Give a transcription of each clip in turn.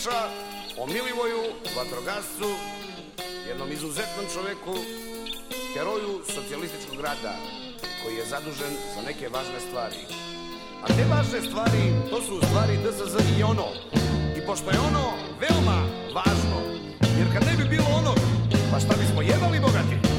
priča o Milivoju, vatrogascu, jednom izuzetnom čoveku, heroju socijalističkog grada, koji je zadužen za neke važne stvari. A te važne stvari, to su stvari DSZ i ono. I pošto je ono veoma važno, jer kad ne bi bilo onog, pa šta bismo jebali bogati?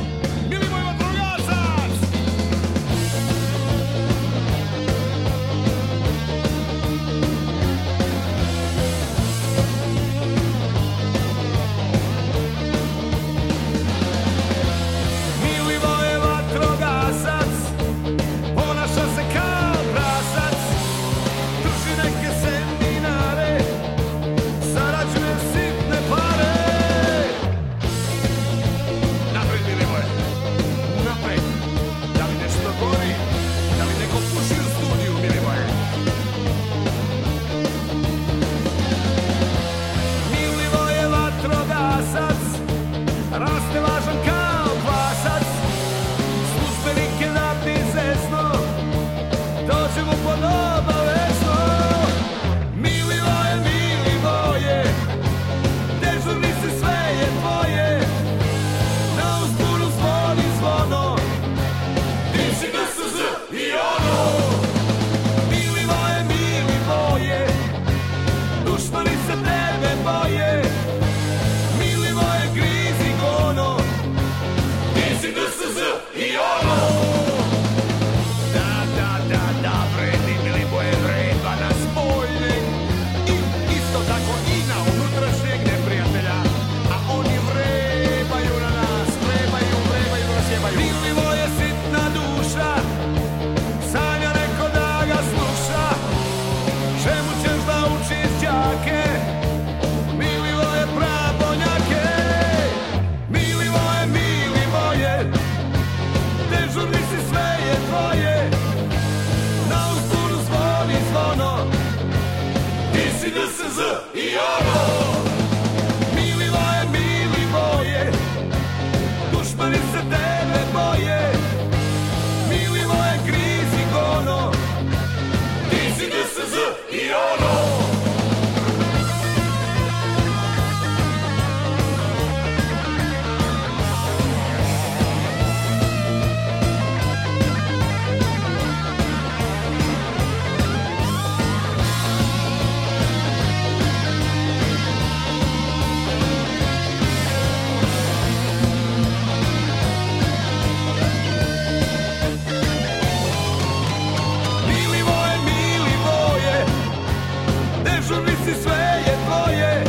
si sve je tvoje.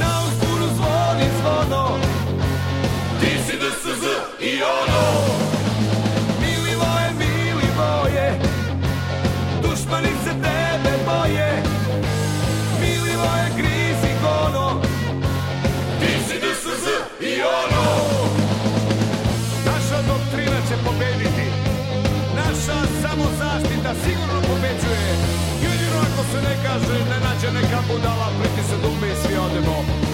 Na uspunu zvoni zvono. Ti si DSZ i ono. neka budala, priti se dugme i svi odemo.